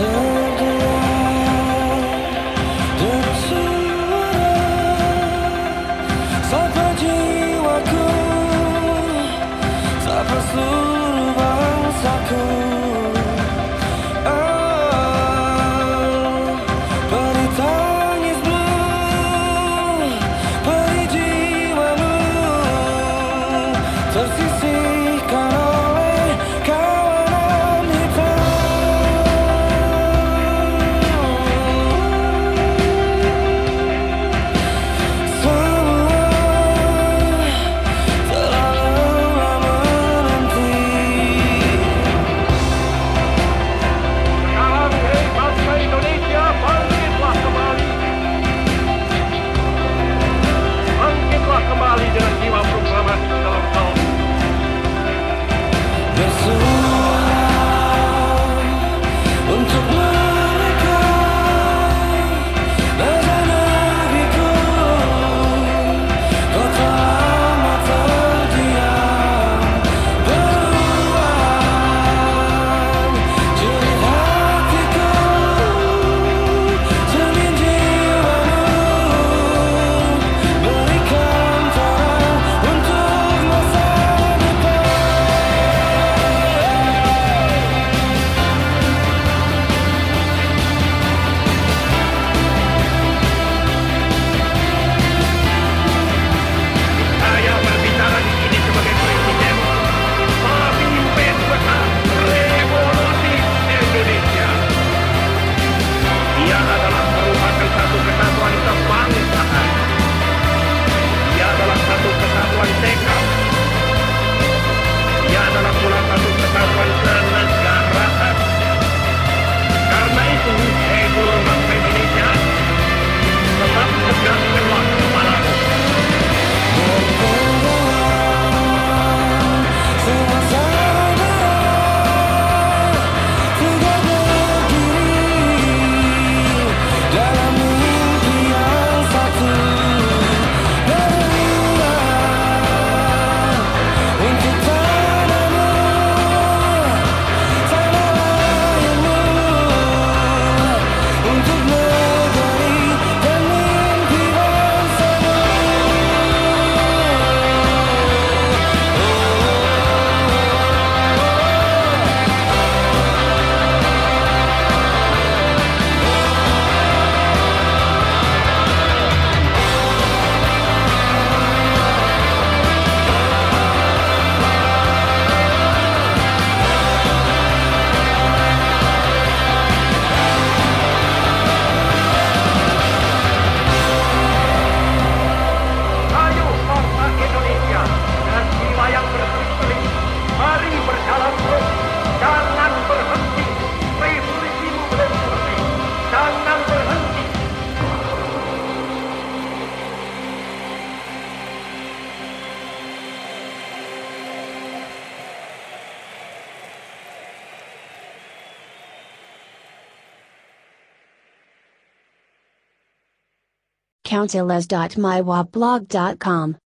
Dengar countiles.mywablog.com